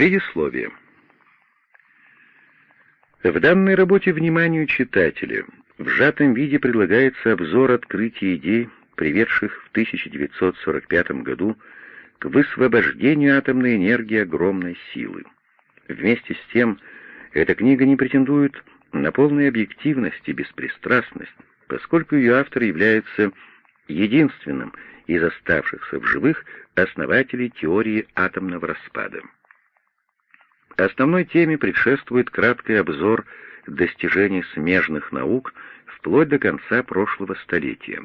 Предисловие. В данной работе вниманию читателя в сжатом виде предлагается обзор открытий идей, приведших в 1945 году к высвобождению атомной энергии огромной силы. Вместе с тем, эта книга не претендует на полную объективность и беспристрастность, поскольку ее автор является единственным из оставшихся в живых основателей теории атомного распада. Основной теме предшествует краткий обзор достижений смежных наук вплоть до конца прошлого столетия.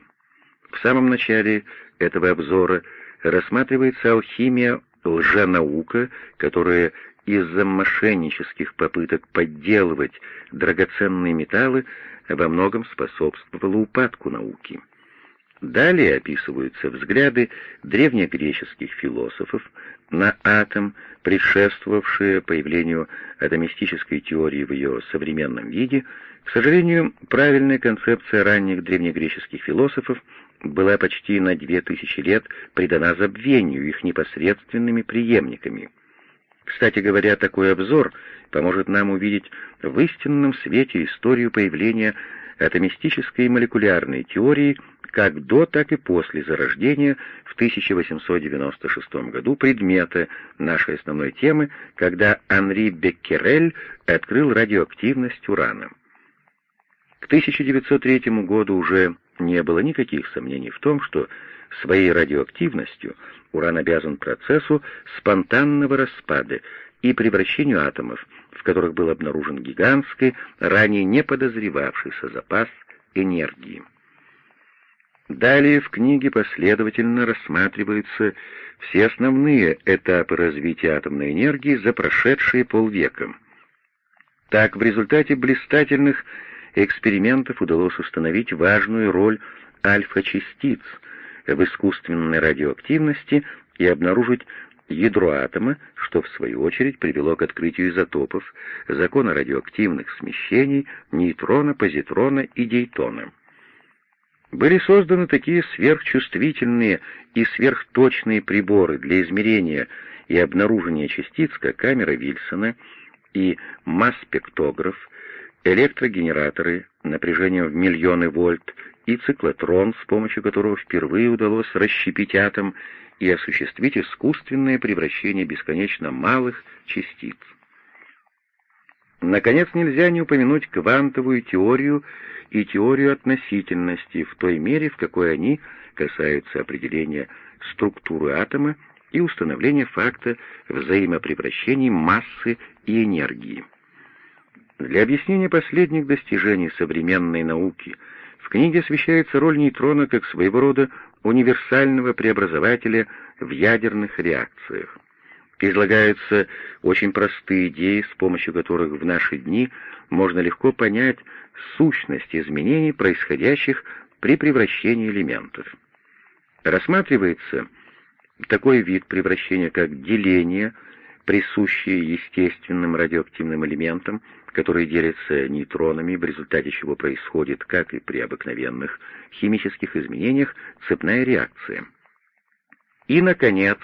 В самом начале этого обзора рассматривается алхимия лженаука, которая из-за мошеннических попыток подделывать драгоценные металлы во многом способствовала упадку науки. Далее описываются взгляды древнегреческих философов на атом, предшествовавшие появлению атомистической теории в ее современном виде. К сожалению, правильная концепция ранних древнегреческих философов была почти на две тысячи лет предана забвению их непосредственными преемниками. Кстати говоря, такой обзор поможет нам увидеть в истинном свете историю появления атомистической и молекулярной теории как до, так и после зарождения в 1896 году предмета нашей основной темы, когда Анри Беккерель открыл радиоактивность урана. К 1903 году уже не было никаких сомнений в том, что своей радиоактивностью уран обязан процессу спонтанного распада и превращению атомов, которых был обнаружен гигантский, ранее не подозревавшийся запас энергии. Далее в книге последовательно рассматриваются все основные этапы развития атомной энергии за прошедшие полвека. Так, в результате блистательных экспериментов удалось установить важную роль альфа-частиц в искусственной радиоактивности и обнаружить ядро атома, что в свою очередь привело к открытию изотопов, закона радиоактивных смещений, нейтрона, позитрона и дейтона. Были созданы такие сверхчувствительные и сверхточные приборы для измерения и обнаружения частиц, как камера Вильсона и масс-спектограф, электрогенераторы напряжением в миллионы вольт и циклотрон, с помощью которого впервые удалось расщепить атом и осуществить искусственное превращение бесконечно малых частиц. Наконец, нельзя не упомянуть квантовую теорию и теорию относительности в той мере, в какой они касаются определения структуры атома и установления факта взаимопревращений массы и энергии. Для объяснения последних достижений современной науки в книге освещается роль нейтрона как своего рода универсального преобразователя в ядерных реакциях. Излагаются очень простые идеи, с помощью которых в наши дни можно легко понять сущность изменений, происходящих при превращении элементов. Рассматривается такой вид превращения, как деление, присущее естественным радиоактивным элементам, которые делятся нейтронами, в результате чего происходит, как и при обыкновенных химических изменениях, цепная реакция. И, наконец,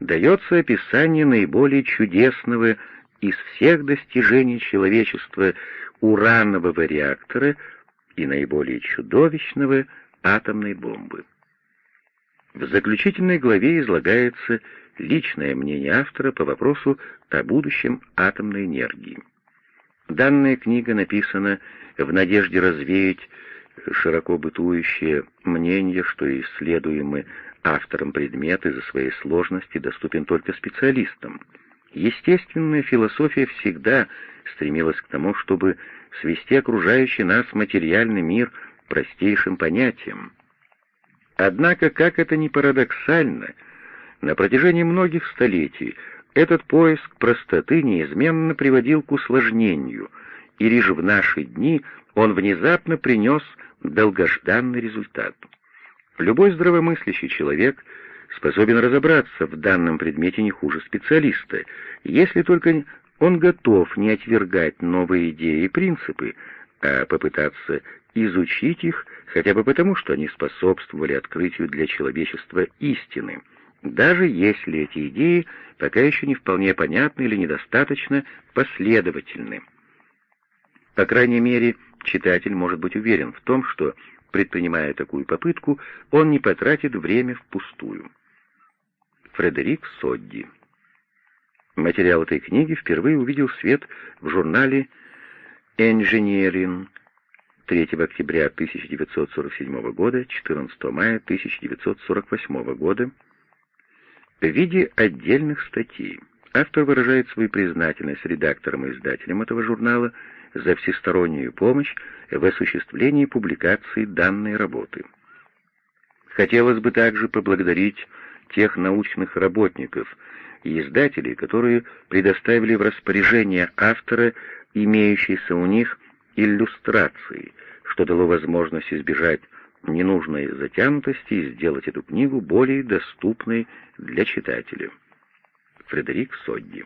дается описание наиболее чудесного из всех достижений человечества уранового реактора и наиболее чудовищного атомной бомбы. В заключительной главе излагается личное мнение автора по вопросу о будущем атомной энергии. Данная книга написана в надежде развеять широко бытующее мнение, что исследуемый автором предмет из-за своей сложности доступен только специалистам. Естественная философия всегда стремилась к тому, чтобы свести окружающий нас материальный мир простейшим понятием. Однако, как это ни парадоксально, на протяжении многих столетий этот поиск простоты неизменно приводил к усложнению, и лишь в наши дни он внезапно принес долгожданный результат. Любой здравомыслящий человек способен разобраться в данном предмете не хуже специалиста, если только он готов не отвергать новые идеи и принципы, а попытаться изучить их хотя бы потому, что они способствовали открытию для человечества истины, даже если эти идеи пока еще не вполне понятны или недостаточно последовательны. По крайней мере, читатель может быть уверен в том, что, предпринимая такую попытку, он не потратит время впустую. Фредерик Содди Материал этой книги впервые увидел свет в журнале «Engineering» 3 октября 1947 года, 14 мая 1948 года, в виде отдельных статей. Автор выражает свою признательность редакторам и издателям этого журнала за всестороннюю помощь в осуществлении публикации данной работы. Хотелось бы также поблагодарить тех научных работников и издателей, которые предоставили в распоряжение автора имеющиеся у них иллюстрации, что дало возможность избежать ненужной затянутости и сделать эту книгу более доступной для читателя. Фредерик Содди